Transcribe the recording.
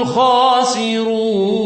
الخاسرون